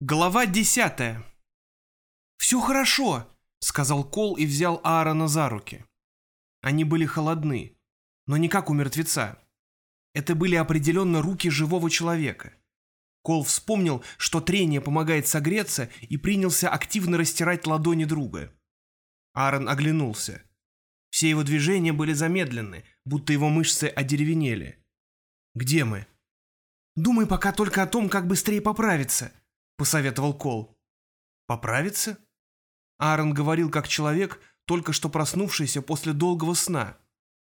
Глава десятая. «Все хорошо», — сказал Кол и взял Аарона за руки. Они были холодны, но не как у мертвеца. Это были определенно руки живого человека. Кол вспомнил, что трение помогает согреться, и принялся активно растирать ладони друга. Аарон оглянулся. Все его движения были замедлены, будто его мышцы одеревенели. «Где мы?» «Думай пока только о том, как быстрее поправиться», — посоветовал Кол. «Поправиться?» Аарон говорил как человек, только что проснувшийся после долгого сна,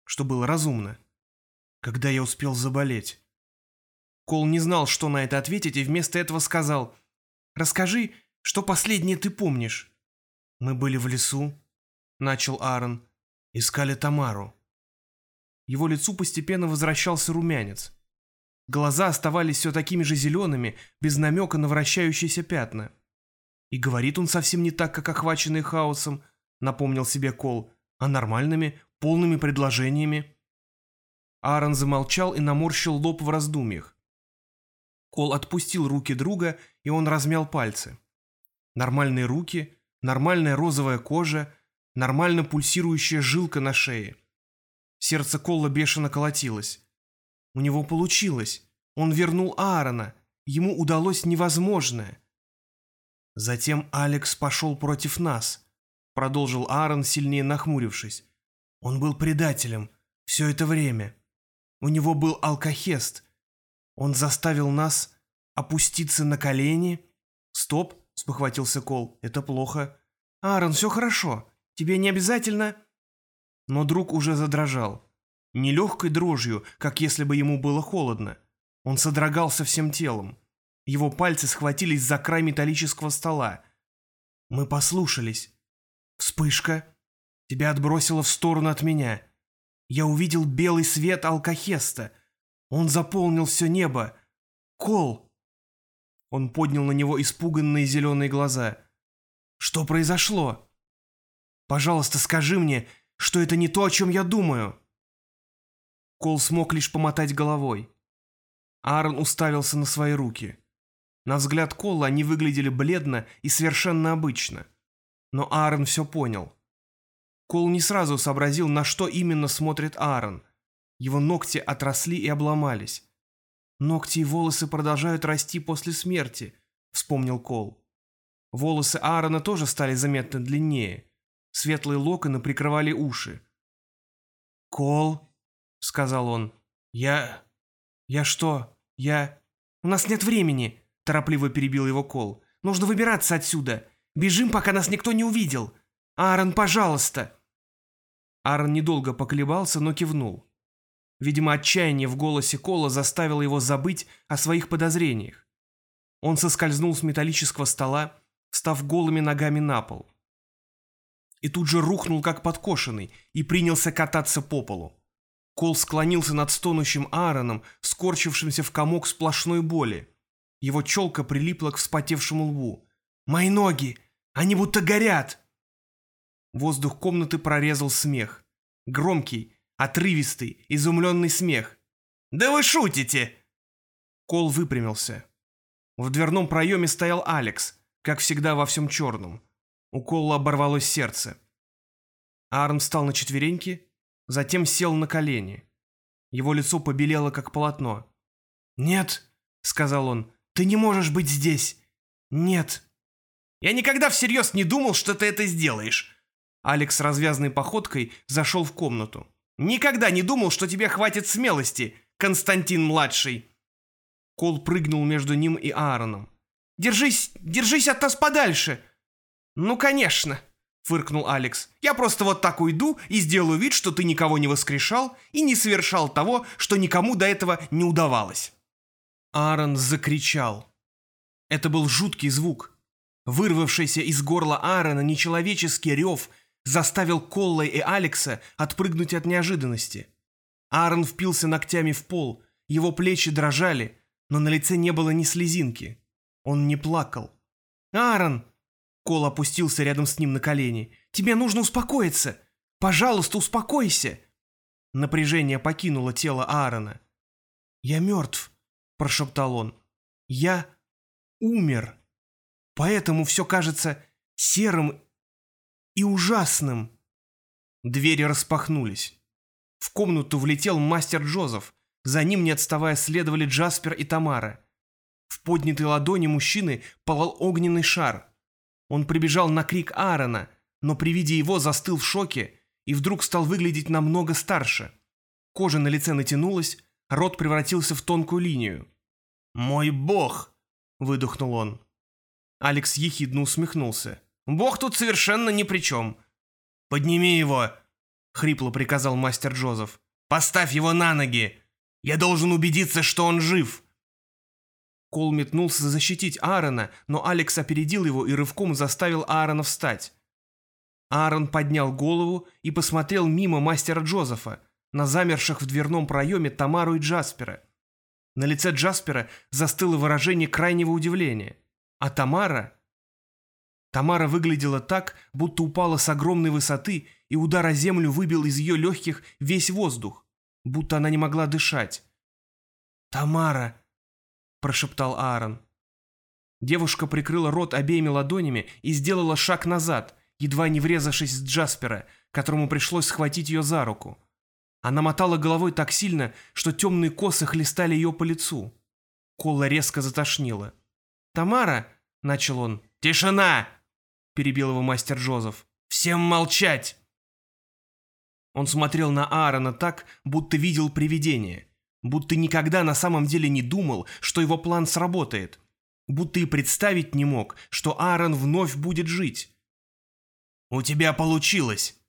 что было разумно. Когда я успел заболеть? Кол не знал, что на это ответить, и вместо этого сказал «Расскажи, что последнее ты помнишь?» «Мы были в лесу», — начал Аарон, — «искали Тамару». Его лицу постепенно возвращался румянец. Глаза оставались все такими же зелеными, без намека на вращающиеся пятна. И говорит он совсем не так, как охваченный хаосом, напомнил себе Кол, а нормальными, полными предложениями. Аарон замолчал и наморщил лоб в раздумьях. Кол отпустил руки друга, и он размял пальцы. Нормальные руки, нормальная розовая кожа, нормально пульсирующая жилка на шее. Сердце Колла бешено колотилось. У него получилось. Он вернул Аарона. Ему удалось невозможное. Затем Алекс пошел против нас, продолжил Аарон, сильнее нахмурившись. Он был предателем все это время. У него был алкохест. Он заставил нас опуститься на колени. Стоп, спохватился Кол, это плохо. Аарон, все хорошо. Тебе не обязательно... Но друг уже задрожал. Не легкой дрожью, как если бы ему было холодно. Он содрогался всем телом. Его пальцы схватились за край металлического стола. Мы послушались. Вспышка. Тебя отбросило в сторону от меня. Я увидел белый свет алкохеста. Он заполнил все небо. Кол. Он поднял на него испуганные зеленые глаза. Что произошло? Пожалуйста, скажи мне, что это не то, о чем я думаю. Кол смог лишь помотать головой. Аарон уставился на свои руки. На взгляд Кола они выглядели бледно и совершенно обычно. Но Аарон все понял. Кол не сразу сообразил, на что именно смотрит Аарон. Его ногти отросли и обломались. «Ногти и волосы продолжают расти после смерти», — вспомнил Кол. Волосы Аарона тоже стали заметно длиннее. Светлые локоны прикрывали уши. «Кол», — сказал он. «Я... я что? Я...» «У нас нет времени», — торопливо перебил его Кол. «Нужно выбираться отсюда. Бежим, пока нас никто не увидел. Аарон, пожалуйста!» Аарон недолго поколебался, но кивнул. Видимо, отчаяние в голосе Кола заставило его забыть о своих подозрениях. Он соскользнул с металлического стола, встав голыми ногами на пол. И тут же рухнул, как подкошенный, и принялся кататься по полу. Кол склонился над стонущим Аароном, скорчившимся в комок сплошной боли. Его челка прилипла к вспотевшему лбу. «Мои ноги! Они будто горят!» Воздух комнаты прорезал смех. Громкий, отрывистый, изумленный смех. «Да вы шутите!» Кол выпрямился. В дверном проеме стоял Алекс, как всегда во всем черном. У Колла оборвалось сердце. Аарон встал на четвереньки затем сел на колени. Его лицо побелело, как полотно. «Нет», — сказал он, — «ты не можешь быть здесь. Нет». «Я никогда всерьез не думал, что ты это сделаешь». Алекс развязной походкой зашел в комнату. «Никогда не думал, что тебе хватит смелости, Константин-младший». Кол прыгнул между ним и Аароном. «Держись, держись от нас подальше!» «Ну, конечно!» — фыркнул Алекс. «Я просто вот так уйду и сделаю вид, что ты никого не воскрешал и не совершал того, что никому до этого не удавалось». Аарон закричал. Это был жуткий звук. Вырвавшийся из горла Аарона нечеловеческий рев заставил Колла и Алекса отпрыгнуть от неожиданности. Аарон впился ногтями в пол, его плечи дрожали, но на лице не было ни слезинки. Он не плакал. «Аарон!» Кол опустился рядом с ним на колени. «Тебе нужно успокоиться! Пожалуйста, успокойся!» Напряжение покинуло тело Аарона. «Я мертв», — прошептал он. «Я умер». Поэтому все кажется серым и ужасным. Двери распахнулись. В комнату влетел мастер Джозеф. За ним, не отставая, следовали Джаспер и Тамара. В поднятой ладони мужчины пылал огненный шар. Он прибежал на крик Аарона, но при виде его застыл в шоке и вдруг стал выглядеть намного старше. Кожа на лице натянулась, рот превратился в тонкую линию. «Мой бог!» — выдохнул он. Алекс ехидно усмехнулся. «Бог тут совершенно ни при чем!» «Подними его!» — хрипло приказал мастер Джозеф. «Поставь его на ноги! Я должен убедиться, что он жив!» Кол метнулся защитить Аарона, но Алекс опередил его и рывком заставил Аарона встать. Аарон поднял голову и посмотрел мимо мастера Джозефа, на замерших в дверном проеме Тамару и Джаспера. На лице Джаспера застыло выражение крайнего удивления. А Тамара... Тамара выглядела так, будто упала с огромной высоты, и удар о землю выбил из ее легких весь воздух, будто она не могла дышать. «Тамара!» – прошептал Аарон. Девушка прикрыла рот обеими ладонями и сделала шаг назад, едва не врезавшись в Джаспера, которому пришлось схватить ее за руку. Она мотала головой так сильно, что темные косы хлестали ее по лицу. Кола резко затошнила. «Тамара!» — начал он. «Тишина!» — перебил его мастер Джозеф. «Всем молчать!» Он смотрел на Аарона так, будто видел привидение, будто никогда на самом деле не думал, что его план сработает, будто и представить не мог, что Аарон вновь будет жить. «У тебя получилось!»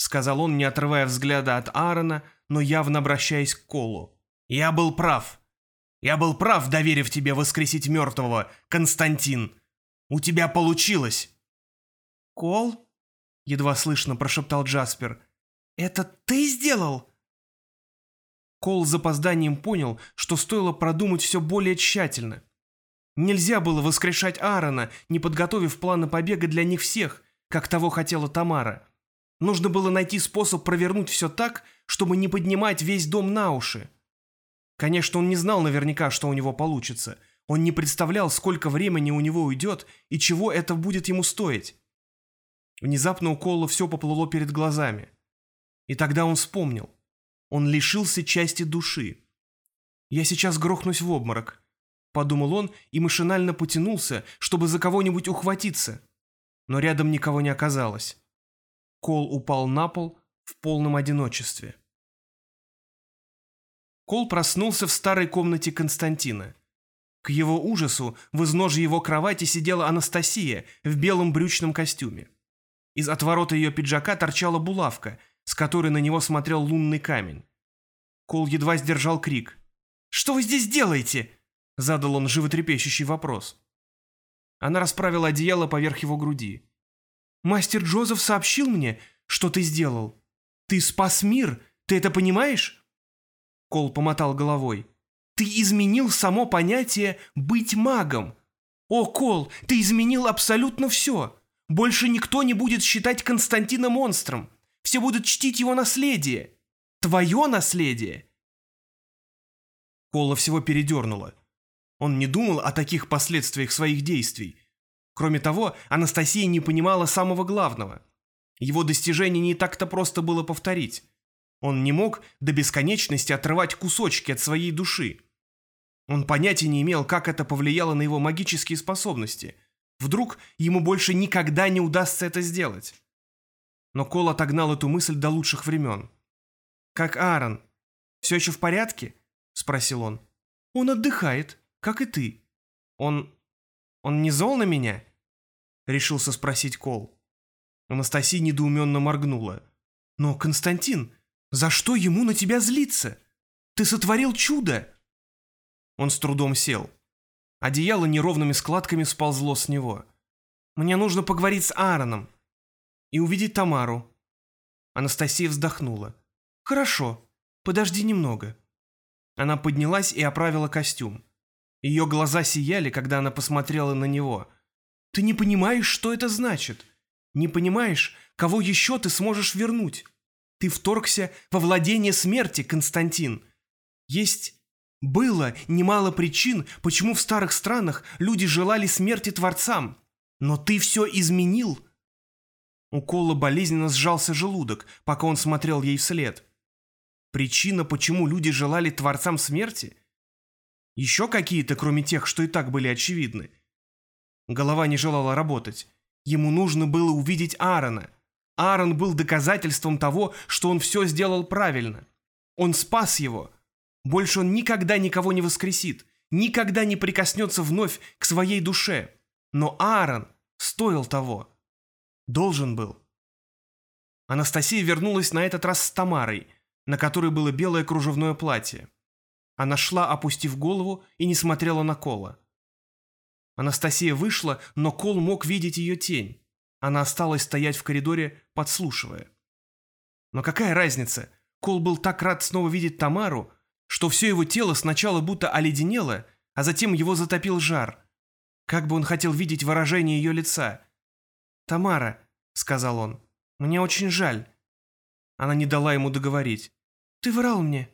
сказал он, не отрывая взгляда от Аарона, но явно обращаясь к Колу. «Я был прав. Я был прав, доверив тебе воскресить мертвого, Константин. У тебя получилось!» «Кол?» — едва слышно прошептал Джаспер. «Это ты сделал?» Кол с запозданием понял, что стоило продумать все более тщательно. Нельзя было воскрешать Аарона, не подготовив плана побега для них всех, как того хотела Тамара. Нужно было найти способ провернуть все так, чтобы не поднимать весь дом на уши. Конечно, он не знал наверняка, что у него получится. Он не представлял, сколько времени у него уйдет и чего это будет ему стоить. Внезапно у Колла все поплыло перед глазами. И тогда он вспомнил. Он лишился части души. «Я сейчас грохнусь в обморок», — подумал он и машинально потянулся, чтобы за кого-нибудь ухватиться. Но рядом никого не оказалось. Кол упал на пол в полном одиночестве. Кол проснулся в старой комнате Константина. К его ужасу в изножье его кровати сидела Анастасия в белом брючном костюме. Из отворота ее пиджака торчала булавка, с которой на него смотрел лунный камень. Кол едва сдержал крик. «Что вы здесь делаете?» — задал он животрепещущий вопрос. Она расправила одеяло поверх его груди. Мастер Джозеф сообщил мне, что ты сделал. Ты спас мир, ты это понимаешь?» Кол помотал головой. «Ты изменил само понятие «быть магом». О, Кол, ты изменил абсолютно все. Больше никто не будет считать Константина монстром. Все будут чтить его наследие. Твое наследие!» Кола всего передернуло. Он не думал о таких последствиях своих действий, Кроме того, Анастасия не понимала самого главного. Его достижение не так-то просто было повторить. Он не мог до бесконечности отрывать кусочки от своей души. Он понятия не имел, как это повлияло на его магические способности. Вдруг ему больше никогда не удастся это сделать. Но Кол отогнал эту мысль до лучших времен. «Как Аарон? Все еще в порядке?» — спросил он. «Он отдыхает, как и ты. Он... он не зол на меня?» решился спросить Кол. Анастасия недоуменно моргнула. «Но, Константин, за что ему на тебя злиться? Ты сотворил чудо!» Он с трудом сел. Одеяло неровными складками сползло с него. «Мне нужно поговорить с Аароном и увидеть Тамару». Анастасия вздохнула. «Хорошо, подожди немного». Она поднялась и оправила костюм. Ее глаза сияли, когда она посмотрела на него – ты не понимаешь, что это значит. Не понимаешь, кого еще ты сможешь вернуть. Ты вторгся во владение смерти, Константин. Есть... Было немало причин, почему в старых странах люди желали смерти творцам, Но ты все изменил!» У Кола болезненно сжался желудок, пока он смотрел ей вслед. Причина, почему люди желали Творцам смерти? Еще какие-то, кроме тех, что и так были очевидны. Голова не желала работать. Ему нужно было увидеть Аарона. Аарон был доказательством того, что он все сделал правильно. Он спас его. Больше он никогда никого не воскресит, никогда не прикоснется вновь к своей душе. Но Аарон стоил того. Должен был. Анастасия вернулась на этот раз с Тамарой, на которой было белое кружевное платье. Она шла, опустив голову, и не смотрела на Кола. Анастасия вышла, но Кол мог видеть ее тень. Она осталась стоять в коридоре, подслушивая. Но какая разница? Кол был так рад снова видеть Тамару, что все его тело сначала будто оледенело, а затем его затопил жар. Как бы он хотел видеть выражение ее лица. «Тамара», — сказал он, — «мне очень жаль». Она не дала ему договорить. «Ты врал мне».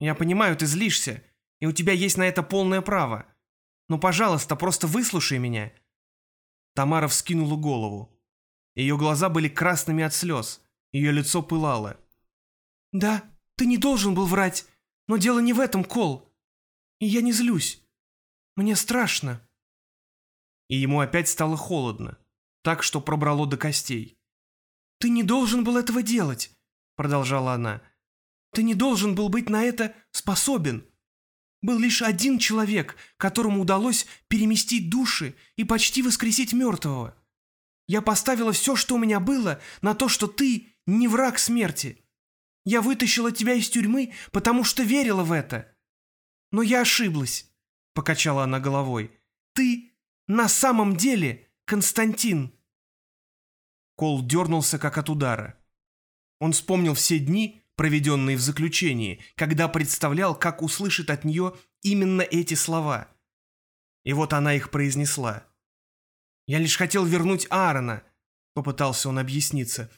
«Я понимаю, ты злишься, и у тебя есть на это полное право. Но, пожалуйста, просто выслушай меня». Тамара вскинула голову. Ее глаза были красными от слез, ее лицо пылало. «Да, ты не должен был врать, но дело не в этом, Кол. И я не злюсь. Мне страшно». И ему опять стало холодно так что пробрало до костей. «Ты не должен был этого делать», — продолжала она. «Ты не должен был быть на это способен. Был лишь один человек, которому удалось переместить души и почти воскресить мертвого. Я поставила все, что у меня было, на то, что ты не враг смерти. Я вытащила тебя из тюрьмы, потому что верила в это. Но я ошиблась», — покачала она головой. «Ты на самом деле Константин». Кол дернулся, как от удара. Он вспомнил все дни, проведенные в заключении, когда представлял, как услышит от нее именно эти слова. И вот она их произнесла. «Я лишь хотел вернуть Аарона», — попытался он объясниться.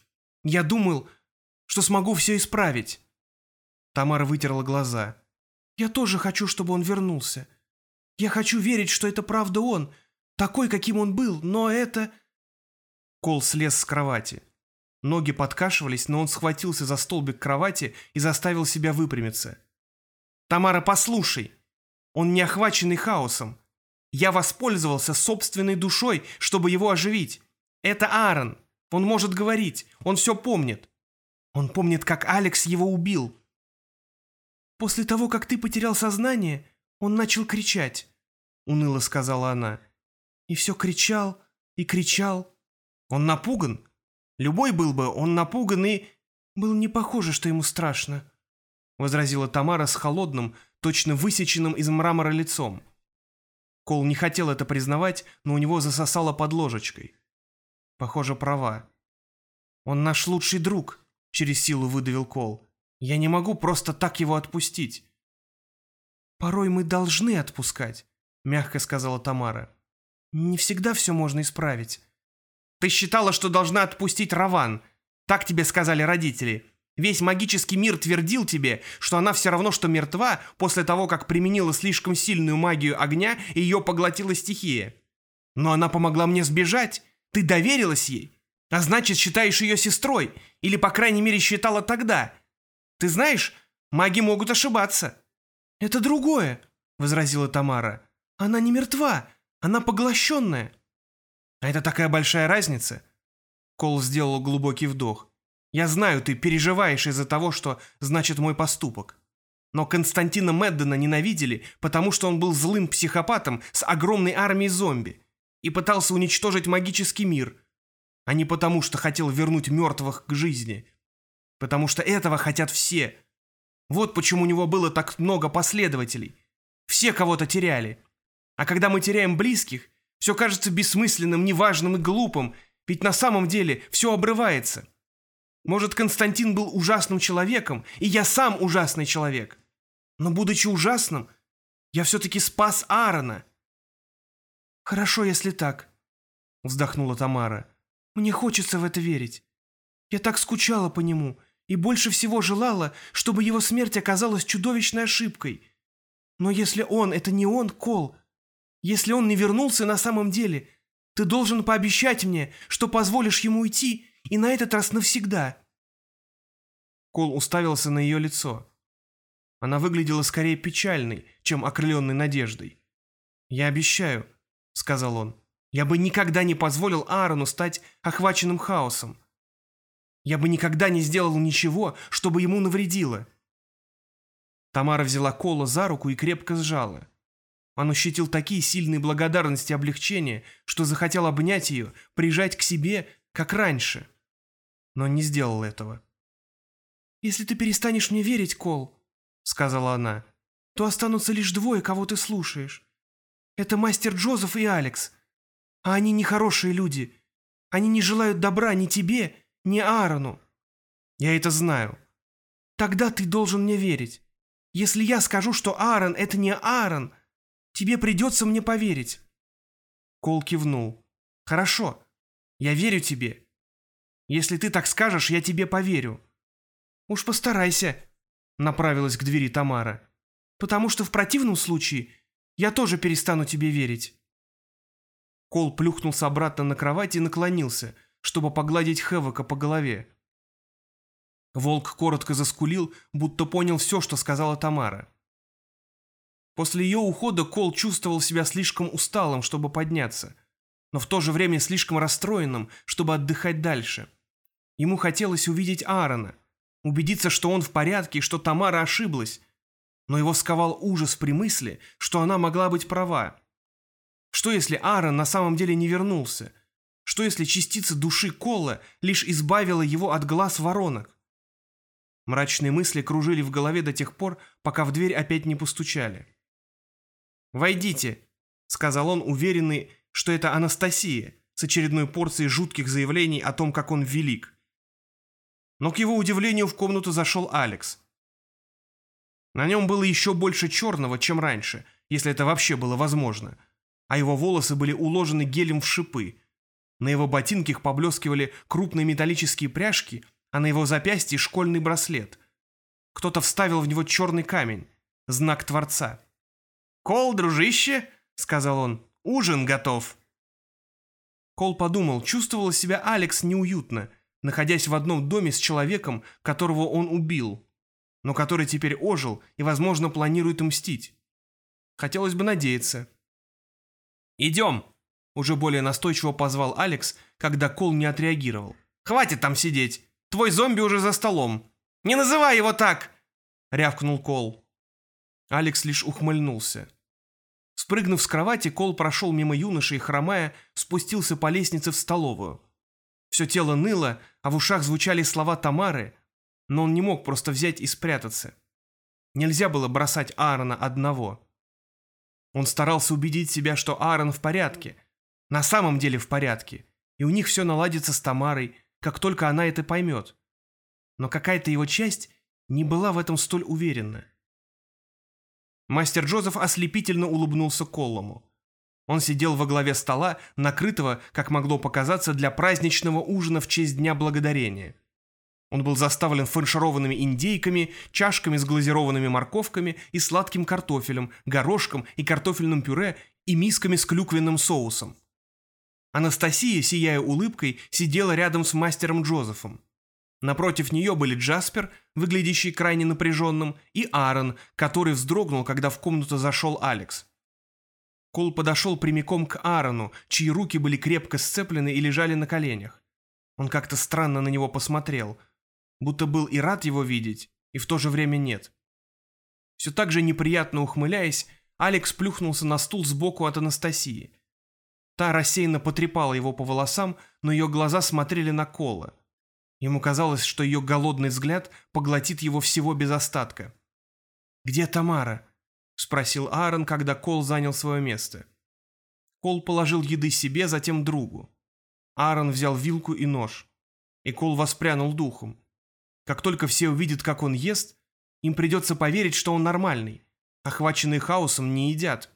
«Я думал, что смогу все исправить». Тамара вытерла глаза. «Я тоже хочу, чтобы он вернулся. Я хочу верить, что это правда он, такой, каким он был, но это...» Кол слез с кровати. Ноги подкашивались, но он схватился за столбик кровати и заставил себя выпрямиться. «Тамара, послушай! Он не охваченный хаосом. Я воспользовался собственной душой, чтобы его оживить. Это Аарон. Он может говорить. Он все помнит. Он помнит, как Алекс его убил. После того, как ты потерял сознание, он начал кричать», — уныло сказала она. «И все кричал и кричал, он напуган. Любой был бы, он напуган и... Было не похоже, что ему страшно, — возразила Тамара с холодным, точно высеченным из мрамора лицом. Кол не хотел это признавать, но у него засосало под ложечкой. Похоже, права. «Он наш лучший друг», — через силу выдавил Кол. «Я не могу просто так его отпустить». «Порой мы должны отпускать», — мягко сказала Тамара. «Не всегда все можно исправить. Ты считала, что должна отпустить Раван. Так тебе сказали родители. Весь магический мир твердил тебе, что она все равно, что мертва после того, как применила слишком сильную магию огня и ее поглотила стихия. Но она помогла мне сбежать. Ты доверилась ей. А значит, считаешь ее сестрой. Или, по крайней мере, считала тогда. Ты знаешь, маги могут ошибаться. «Это другое», — возразила Тамара. «Она не мертва, она поглощенная». А это такая большая разница. Кол сделал глубокий вдох. Я знаю, ты переживаешь из-за того, что значит мой поступок. Но Константина Меддена ненавидели, потому что он был злым психопатом с огромной армией зомби и пытался уничтожить магический мир, а не потому, что хотел вернуть мертвых к жизни. Потому что этого хотят все. Вот почему у него было так много последователей. Все кого-то теряли. А когда мы теряем близких, все кажется бессмысленным, неважным и глупым, ведь на самом деле все обрывается. Может, Константин был ужасным человеком, и я сам ужасный человек. Но, будучи ужасным, я все-таки спас Аарона. «Хорошо, если так», — вздохнула Тамара. «Мне хочется в это верить. Я так скучала по нему и больше всего желала, чтобы его смерть оказалась чудовищной ошибкой. Но если он — это не он, Кол, если он не вернулся на самом деле, Ты должен пообещать мне, что позволишь ему уйти, и на этот раз навсегда». Кол уставился на ее лицо. Она выглядела скорее печальной, чем окрыленной надеждой. «Я обещаю», — сказал он, — «я бы никогда не позволил Аарону стать охваченным хаосом. Я бы никогда не сделал ничего, чтобы ему навредило». Тамара взяла Кола за руку и крепко сжала. Он ощутил такие сильные благодарности и облегчения, что захотел обнять ее, прижать к себе, как раньше. Но не сделал этого. «Если ты перестанешь мне верить, Кол», — сказала она, — «то останутся лишь двое, кого ты слушаешь. Это мастер Джозеф и Алекс. А они нехорошие люди. Они не желают добра ни тебе, ни Аарону». «Я это знаю». «Тогда ты должен мне верить. Если я скажу, что Аарон — это не Аарон, Тебе придется мне поверить». Кол кивнул. «Хорошо, я верю тебе. Если ты так скажешь, я тебе поверю». «Уж постарайся», — направилась к двери Тамара. «Потому что в противном случае я тоже перестану тебе верить». Кол плюхнулся обратно на кровать и наклонился, чтобы погладить Хевока по голове. Волк коротко заскулил, будто понял все, что сказала Тамара. После ее ухода Кол чувствовал себя слишком усталым, чтобы подняться, но в то же время слишком расстроенным, чтобы отдыхать дальше. Ему хотелось увидеть Аарона, убедиться, что он в порядке что Тамара ошиблась, но его сковал ужас при мысли, что она могла быть права. Что если Аарон на самом деле не вернулся? Что если частица души Кола лишь избавила его от глаз воронок? Мрачные мысли кружили в голове до тех пор, пока в дверь опять не постучали. «Войдите», — сказал он, уверенный, что это Анастасия, с очередной порцией жутких заявлений о том, как он велик. Но к его удивлению в комнату зашел Алекс. На нем было еще больше черного, чем раньше, если это вообще было возможно, а его волосы были уложены гелем в шипы. На его ботинках поблескивали крупные металлические пряжки, а на его запястье школьный браслет. Кто-то вставил в него черный камень, знак Творца. «Кол, дружище», — сказал он, — «ужин готов». Кол подумал, чувствовал себя Алекс неуютно, находясь в одном доме с человеком, которого он убил, но который теперь ожил и, возможно, планирует мстить. Хотелось бы надеяться. «Идем», — уже более настойчиво позвал Алекс, когда Кол не отреагировал. «Хватит там сидеть! Твой зомби уже за столом!» «Не называй его так!» — рявкнул Кол. Алекс лишь ухмыльнулся. Спрыгнув с кровати, Кол прошел мимо юноши и, хромая, спустился по лестнице в столовую. Все тело ныло, а в ушах звучали слова Тамары, но он не мог просто взять и спрятаться. Нельзя было бросать Аарона одного. Он старался убедить себя, что Аарон в порядке, на самом деле в порядке, и у них все наладится с Тамарой, как только она это поймет. Но какая-то его часть не была в этом столь уверена. Мастер Джозеф ослепительно улыбнулся Коллому. Он сидел во главе стола, накрытого, как могло показаться, для праздничного ужина в честь Дня Благодарения. Он был заставлен фаршированными индейками, чашками с глазированными морковками и сладким картофелем, горошком и картофельным пюре и мисками с клюквенным соусом. Анастасия, сияя улыбкой, сидела рядом с мастером Джозефом. Напротив нее были Джаспер, выглядящий крайне напряженным, и Аарон, который вздрогнул, когда в комнату зашел Алекс. Кол подошел прямиком к Аарону, чьи руки были крепко сцеплены и лежали на коленях. Он как-то странно на него посмотрел, будто был и рад его видеть, и в то же время нет. Все так же неприятно ухмыляясь, Алекс плюхнулся на стул сбоку от Анастасии. Та рассеянно потрепала его по волосам, но ее глаза смотрели на Кола. Ему казалось, что ее голодный взгляд поглотит его всего без остатка. «Где Тамара?» — спросил Аарон, когда Кол занял свое место. Кол положил еды себе, затем другу. Аарон взял вилку и нож. И Кол воспрянул духом. Как только все увидят, как он ест, им придется поверить, что он нормальный. Охваченные хаосом не едят.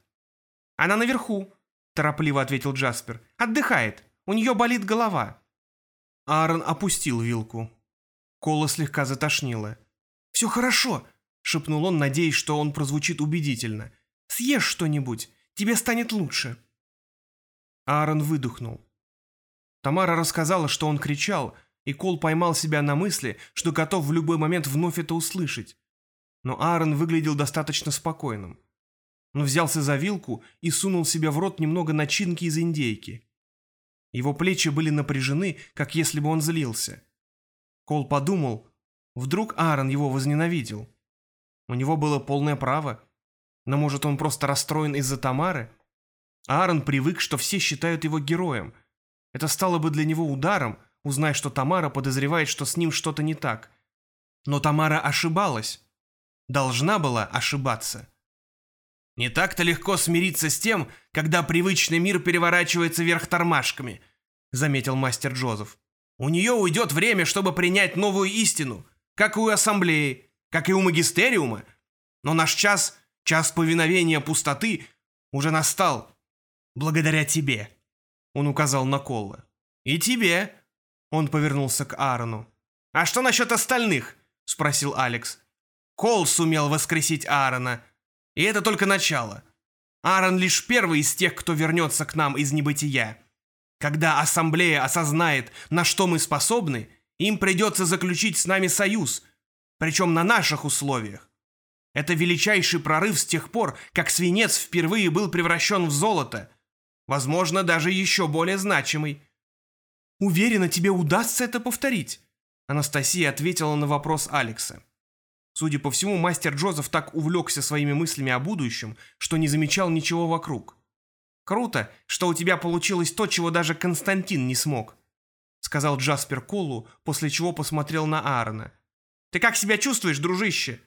«Она наверху», — торопливо ответил Джаспер. «Отдыхает. У нее болит голова». Аарон опустил вилку. Кола слегка затошнило. «Все хорошо», — шепнул он, надеясь, что он прозвучит убедительно. «Съешь что-нибудь, тебе станет лучше». Аарон выдохнул. Тамара рассказала, что он кричал, и Кол поймал себя на мысли, что готов в любой момент вновь это услышать. Но Аарон выглядел достаточно спокойным. Он взялся за вилку и сунул себе в рот немного начинки из индейки. Его плечи были напряжены, как если бы он злился. Кол подумал, вдруг Аарон его возненавидел. У него было полное право. Но может он просто расстроен из-за Тамары? Аарон привык, что все считают его героем. Это стало бы для него ударом, узнай, что Тамара подозревает, что с ним что-то не так. Но Тамара ошибалась. Должна была ошибаться. «Не так-то легко смириться с тем, когда привычный мир переворачивается вверх тормашками», заметил мастер Джозеф. «У нее уйдет время, чтобы принять новую истину, как и у ассамблеи, как и у магистериума. Но наш час, час повиновения пустоты, уже настал. Благодаря тебе», он указал на Колла. «И тебе», он повернулся к Аарону. «А что насчет остальных?» – спросил Алекс. Кол сумел воскресить Аарона. И это только начало. Аарон лишь первый из тех, кто вернется к нам из небытия. Когда ассамблея осознает, на что мы способны, им придется заключить с нами союз, причем на наших условиях. Это величайший прорыв с тех пор, как свинец впервые был превращен в золото. Возможно, даже еще более значимый. «Уверена, тебе удастся это повторить», Анастасия ответила на вопрос Алекса. Судя по всему, мастер Джозеф так увлекся своими мыслями о будущем, что не замечал ничего вокруг. «Круто, что у тебя получилось то, чего даже Константин не смог», сказал Джаспер Колу, после чего посмотрел на Аарона. «Ты как себя чувствуешь, дружище?»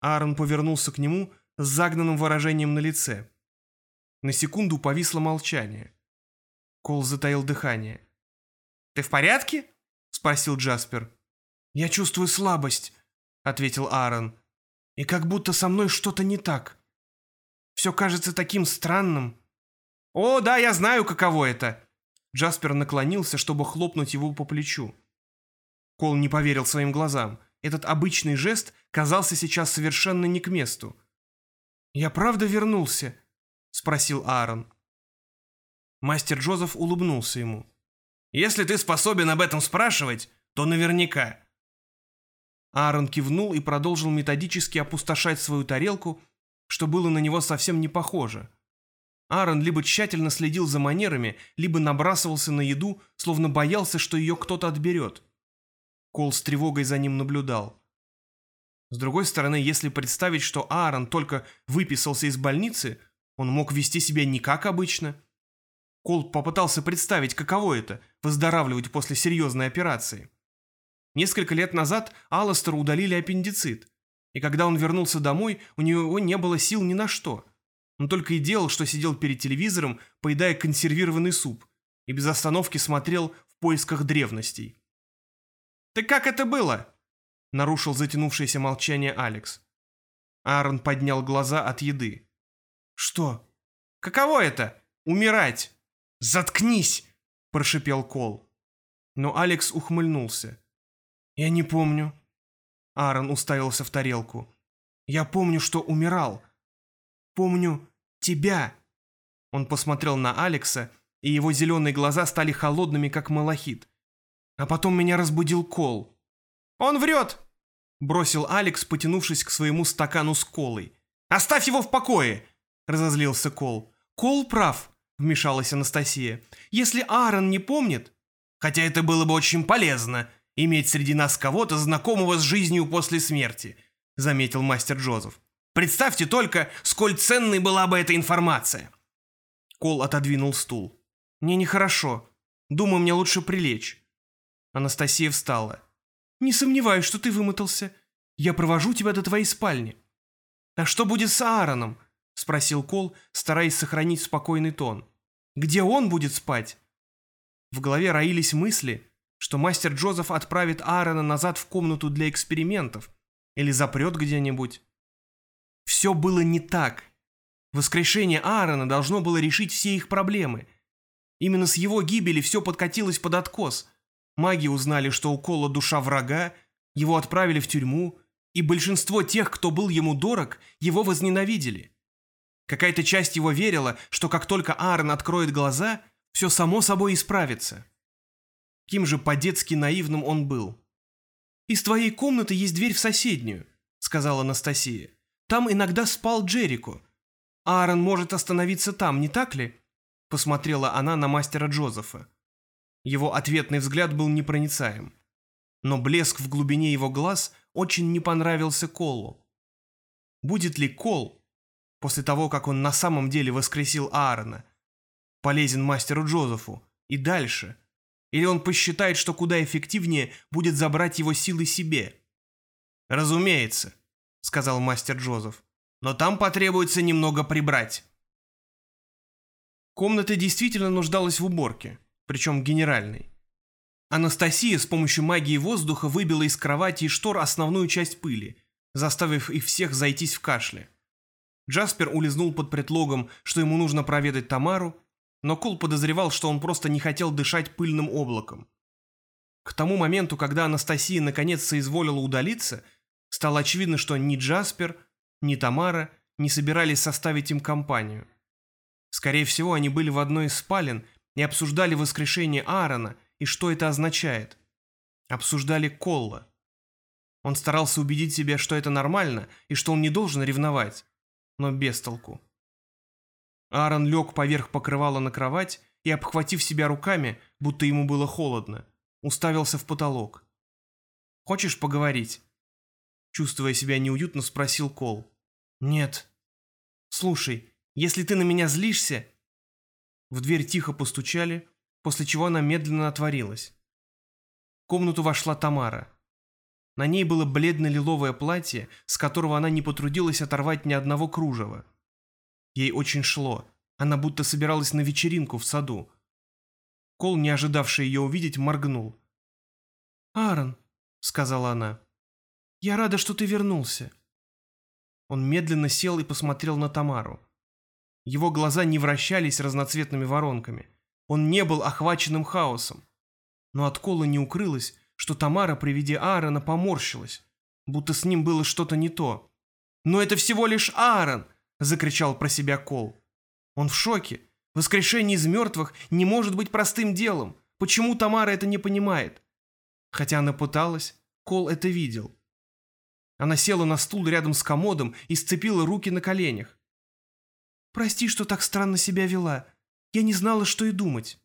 Аарон повернулся к нему с загнанным выражением на лице. На секунду повисло молчание. Кол затаил дыхание. «Ты в порядке?» — спросил Джаспер. «Я чувствую слабость», — ответил Аарон. «И как будто со мной что-то не так. Все кажется таким странным». «О, да, я знаю, каково это!» Джаспер наклонился, чтобы хлопнуть его по плечу. Кол не поверил своим глазам. Этот обычный жест казался сейчас совершенно не к месту. «Я правда вернулся?» — спросил Аарон. Мастер Джозеф улыбнулся ему. «Если ты способен об этом спрашивать, то наверняка. Аарон кивнул и продолжил методически опустошать свою тарелку, что было на него совсем не похоже. Аарон либо тщательно следил за манерами, либо набрасывался на еду, словно боялся, что ее кто-то отберет. Кол с тревогой за ним наблюдал. С другой стороны, если представить, что Аарон только выписался из больницы, он мог вести себя не как обычно. Кол попытался представить, каково это – выздоравливать после серьезной операции. Несколько лет назад Алластеру удалили аппендицит, и когда он вернулся домой, у него не было сил ни на что. Он только и делал, что сидел перед телевизором, поедая консервированный суп, и без остановки смотрел в поисках древностей. «Ты как это было?» — нарушил затянувшееся молчание Алекс. Аарон поднял глаза от еды. «Что? Каково это? Умирать?» «Заткнись!» — прошипел Кол. Но Алекс ухмыльнулся. «Я не помню». Аарон уставился в тарелку. «Я помню, что умирал. Помню тебя». Он посмотрел на Алекса, и его зеленые глаза стали холодными, как малахит. А потом меня разбудил Кол. «Он врет!» — бросил Алекс, потянувшись к своему стакану с колой. «Оставь его в покое!» — разозлился Кол. «Кол прав», — вмешалась Анастасия. «Если Аарон не помнит...» «Хотя это было бы очень полезно», иметь среди нас кого-то, знакомого с жизнью после смерти», — заметил мастер Джозеф. «Представьте только, сколь ценной была бы эта информация». Кол отодвинул стул. «Мне нехорошо. Думаю, мне лучше прилечь». Анастасия встала. «Не сомневаюсь, что ты вымотался. Я провожу тебя до твоей спальни». «А что будет с Аароном?» — спросил Кол, стараясь сохранить спокойный тон. «Где он будет спать?» В голове роились мысли, что мастер Джозеф отправит Аарона назад в комнату для экспериментов или запрет где-нибудь. Все было не так. Воскрешение Аарона должно было решить все их проблемы. Именно с его гибели все подкатилось под откос. Маги узнали, что у Кола душа врага, его отправили в тюрьму, и большинство тех, кто был ему дорог, его возненавидели. Какая-то часть его верила, что как только Аарон откроет глаза, все само собой исправится. Кем же по-детски наивным он был. «Из твоей комнаты есть дверь в соседнюю», — сказала Анастасия. «Там иногда спал Джерико. Аарон может остановиться там, не так ли?» Посмотрела она на мастера Джозефа. Его ответный взгляд был непроницаем. Но блеск в глубине его глаз очень не понравился Колу. Будет ли Кол, после того, как он на самом деле воскресил Аарона, полезен мастеру Джозефу и дальше? Или он посчитает, что куда эффективнее будет забрать его силы себе? «Разумеется», — сказал мастер Джозеф, — «но там потребуется немного прибрать». Комната действительно нуждалась в уборке, причем генеральной. Анастасия с помощью магии воздуха выбила из кровати и штор основную часть пыли, заставив их всех зайтись в кашле. Джаспер улизнул под предлогом, что ему нужно проведать Тамару, но Кол подозревал, что он просто не хотел дышать пыльным облаком. К тому моменту, когда Анастасия наконец соизволила удалиться, стало очевидно, что ни Джаспер, ни Тамара не собирались составить им компанию. Скорее всего, они были в одной из спален и обсуждали воскрешение Аарона и что это означает. Обсуждали Колла. Он старался убедить себя, что это нормально и что он не должен ревновать, но без толку. Аарон лег поверх покрывала на кровать и, обхватив себя руками, будто ему было холодно, уставился в потолок. «Хочешь поговорить?» Чувствуя себя неуютно, спросил Кол. «Нет». «Слушай, если ты на меня злишься...» В дверь тихо постучали, после чего она медленно отворилась. В комнату вошла Тамара. На ней было бледно-лиловое платье, с которого она не потрудилась оторвать ни одного кружева. Ей очень шло. Она будто собиралась на вечеринку в саду. Кол, не ожидавший ее увидеть, моргнул. «Аарон», — сказала она, — «я рада, что ты вернулся». Он медленно сел и посмотрел на Тамару. Его глаза не вращались разноцветными воронками. Он не был охваченным хаосом. Но от Кола не укрылось, что Тамара при виде Аарона поморщилась, будто с ним было что-то не то. «Но это всего лишь Аарон!» — закричал про себя Кол. Он в шоке. Воскрешение из мертвых не может быть простым делом. Почему Тамара это не понимает? Хотя она пыталась, Кол это видел. Она села на стул рядом с комодом и сцепила руки на коленях. «Прости, что так странно себя вела. Я не знала, что и думать».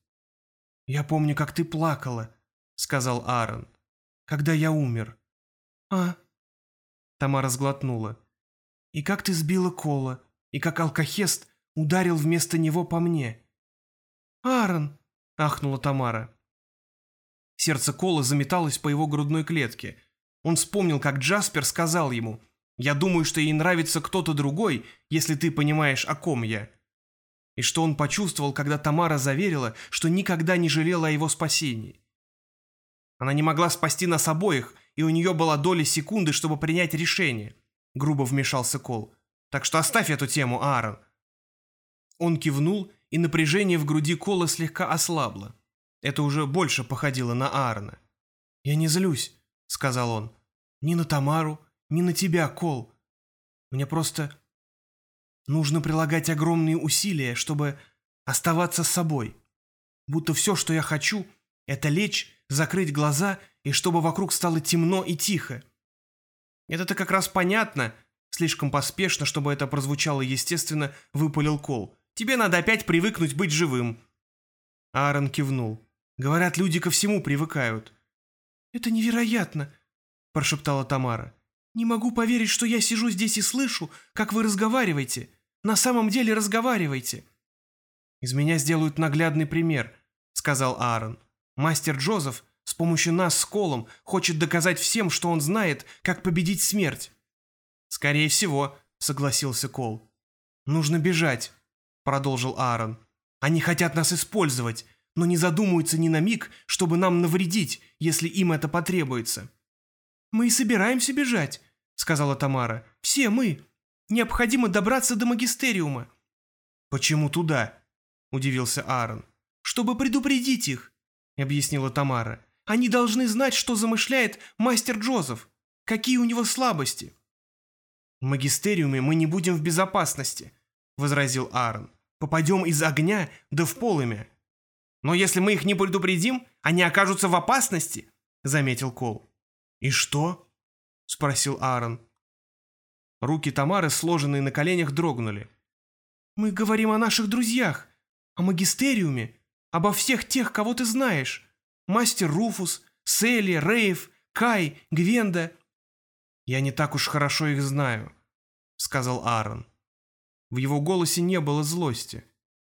«Я помню, как ты плакала», — сказал Аарон, — «когда я умер». «А?» Тамара сглотнула. И как ты сбила Кола, и как алкохест ударил вместо него по мне. «Аарон!» — ахнула Тамара. Сердце Кола заметалось по его грудной клетке. Он вспомнил, как Джаспер сказал ему, «Я думаю, что ей нравится кто-то другой, если ты понимаешь, о ком я». И что он почувствовал, когда Тамара заверила, что никогда не жалела о его спасении. Она не могла спасти нас обоих, и у нее была доля секунды, чтобы принять решение. — грубо вмешался Кол. «Так что оставь эту тему, Аарон». Он кивнул, и напряжение в груди Кола слегка ослабло. Это уже больше походило на Аарона. «Я не злюсь», — сказал он. «Ни на Тамару, ни на тебя, Кол. Мне просто нужно прилагать огромные усилия, чтобы оставаться собой. Будто все, что я хочу, это лечь, закрыть глаза, и чтобы вокруг стало темно и тихо. Это-то как раз понятно. Слишком поспешно, чтобы это прозвучало естественно, выпалил Кол. Тебе надо опять привыкнуть быть живым. Аарон кивнул. Говорят, люди ко всему привыкают. Это невероятно, прошептала Тамара. Не могу поверить, что я сижу здесь и слышу, как вы разговариваете. На самом деле разговариваете. Из меня сделают наглядный пример, сказал Аарон. Мастер Джозеф с помощью нас с Колом хочет доказать всем, что он знает, как победить смерть. Скорее всего, согласился Кол. Нужно бежать, продолжил Аарон. Они хотят нас использовать, но не задумываются ни на миг, чтобы нам навредить, если им это потребуется. Мы и собираемся бежать, сказала Тамара. Все мы. Необходимо добраться до магистериума. Почему туда? удивился Аарон. Чтобы предупредить их, объяснила Тамара. Они должны знать, что замышляет мастер Джозеф, какие у него слабости. В магистериуме мы не будем в безопасности, — возразил Аарон. «Попадем из огня, да в полымя». «Но если мы их не предупредим, они окажутся в опасности», — заметил Кол. «И что?» — спросил Аарон. Руки Тамары, сложенные на коленях, дрогнули. «Мы говорим о наших друзьях, о магистериуме, обо всех тех, кого ты знаешь. Мастер Руфус, Селли, Рейв, Кай, Гвенда». «Я не так уж хорошо их знаю», — сказал Аарон. В его голосе не было злости.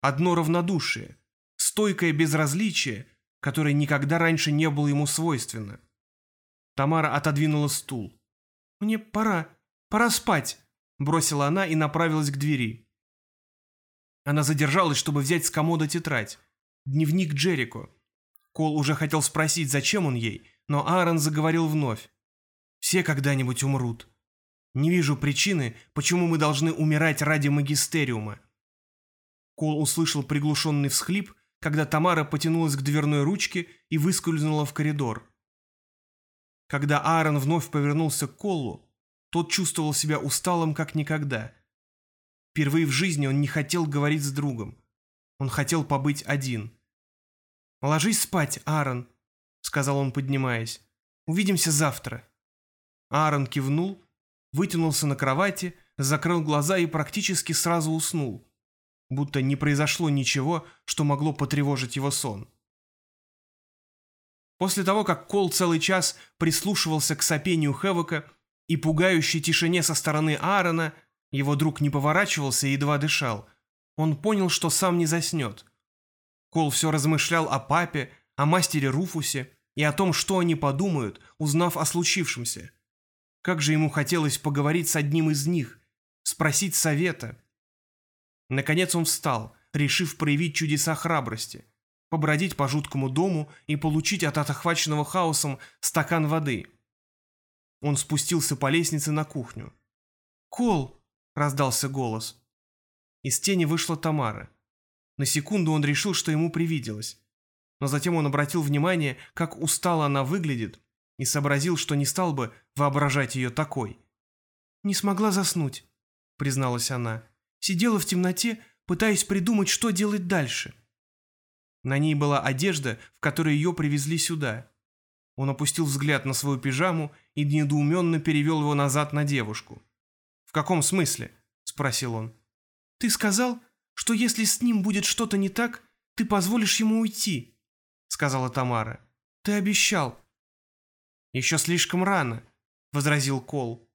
Одно равнодушие, стойкое безразличие, которое никогда раньше не было ему свойственно. Тамара отодвинула стул. «Мне пора, пора спать», — бросила она и направилась к двери. Она задержалась, чтобы взять с комода тетрадь. Дневник Джерико. Кол уже хотел спросить, зачем он ей, но Аарон заговорил вновь. «Все когда-нибудь умрут. Не вижу причины, почему мы должны умирать ради магистериума». Кол услышал приглушенный всхлип, когда Тамара потянулась к дверной ручке и выскользнула в коридор. Когда Аарон вновь повернулся к Колу, тот чувствовал себя усталым как никогда. Впервые в жизни он не хотел говорить с другом. Он хотел побыть один. «Ложись спать, Аарон», — сказал он, поднимаясь. «Увидимся завтра». Аарон кивнул, вытянулся на кровати, закрыл глаза и практически сразу уснул, будто не произошло ничего, что могло потревожить его сон. После того, как Кол целый час прислушивался к сопению Хевока и пугающей тишине со стороны Аарона, его друг не поворачивался и едва дышал, он понял, что сам не заснет. Кол все размышлял о папе, о мастере Руфусе и о том, что они подумают, узнав о случившемся. Как же ему хотелось поговорить с одним из них, спросить совета. Наконец он встал, решив проявить чудеса храбрости побродить по жуткому дому и получить от отохваченного хаосом стакан воды. Он спустился по лестнице на кухню. «Кол!» — раздался голос. Из тени вышла Тамара. На секунду он решил, что ему привиделось. Но затем он обратил внимание, как устало она выглядит, и сообразил, что не стал бы воображать ее такой. «Не смогла заснуть», — призналась она. «Сидела в темноте, пытаясь придумать, что делать дальше. На ней была одежда, в которой ее привезли сюда. Он опустил взгляд на свою пижаму и недоуменно перевел его назад на девушку. «В каком смысле?» – спросил он. «Ты сказал, что если с ним будет что-то не так, ты позволишь ему уйти», – сказала Тамара. «Ты обещал». «Еще слишком рано», – возразил Кол.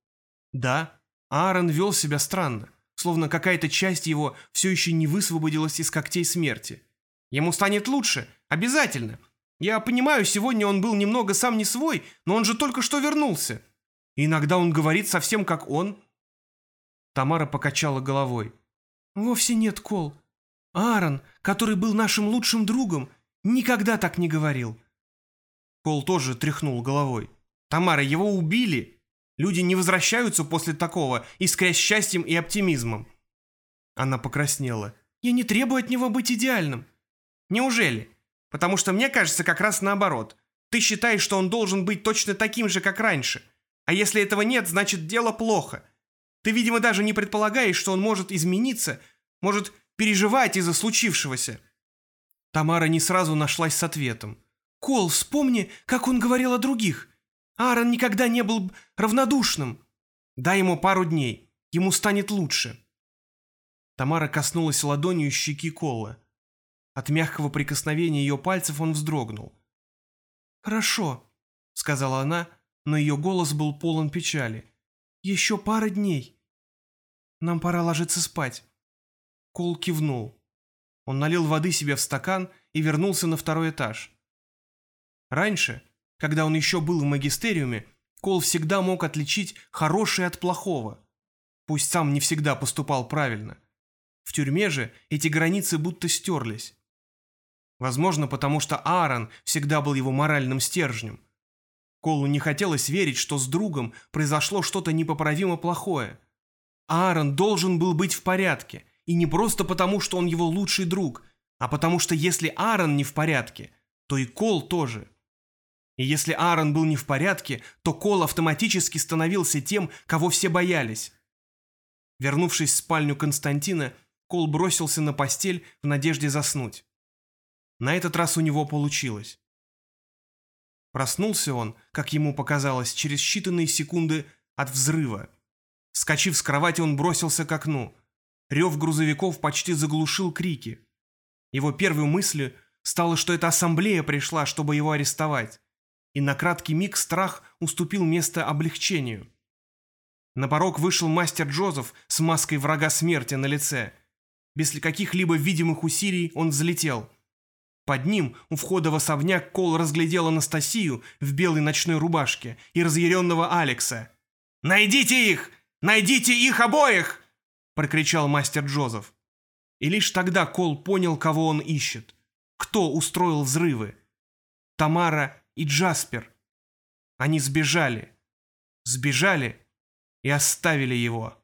«Да, Аарон вел себя странно, словно какая-то часть его все еще не высвободилась из когтей смерти. Ему станет лучше, обязательно. Я понимаю, сегодня он был немного сам не свой, но он же только что вернулся. Иногда он говорит совсем как он. Тамара покачала головой. Вовсе нет, Кол. Аарон, который был нашим лучшим другом, никогда так не говорил. Кол тоже тряхнул головой. Тамара, его убили. Люди не возвращаются после такого, искрясь счастьем и оптимизмом. Она покраснела. Я не требую от него быть идеальным. Неужели? Потому что мне кажется как раз наоборот. Ты считаешь, что он должен быть точно таким же, как раньше. А если этого нет, значит дело плохо. Ты, видимо, даже не предполагаешь, что он может измениться, может переживать из-за случившегося. Тамара не сразу нашлась с ответом. «Кол, вспомни, как он говорил о других. Аарон никогда не был равнодушным. Дай ему пару дней, ему станет лучше». Тамара коснулась ладонью щеки Кола. От мягкого прикосновения ее пальцев он вздрогнул. «Хорошо», — сказала она, но ее голос был полон печали. «Еще пара дней. Нам пора ложиться спать». Кол кивнул. Он налил воды себе в стакан и вернулся на второй этаж. Раньше, когда он еще был в магистериуме, Кол всегда мог отличить хорошее от плохого. Пусть сам не всегда поступал правильно. В тюрьме же эти границы будто стерлись. Возможно, потому что Аарон всегда был его моральным стержнем. Колу не хотелось верить, что с другом произошло что-то непоправимо плохое. Аарон должен был быть в порядке, и не просто потому, что он его лучший друг, а потому что если Аарон не в порядке, то и Кол тоже. И если Аарон был не в порядке, то Кол автоматически становился тем, кого все боялись. Вернувшись в спальню Константина, Кол бросился на постель в надежде заснуть. На этот раз у него получилось. Проснулся он, как ему показалось, через считанные секунды от взрыва. Скочив с кровати, он бросился к окну. Рев грузовиков почти заглушил крики. Его первой мыслью стало, что эта ассамблея пришла, чтобы его арестовать. И на краткий миг страх уступил место облегчению. На порог вышел мастер Джозеф с маской врага смерти на лице. Без каких-либо видимых усилий он взлетел. Под ним, у входа в особняк, Кол разглядел Анастасию в белой ночной рубашке и разъяренного Алекса. «Найдите их! Найдите их обоих!» – прокричал мастер Джозеф. И лишь тогда Кол понял, кого он ищет. Кто устроил взрывы? Тамара и Джаспер. Они сбежали. Сбежали и оставили его.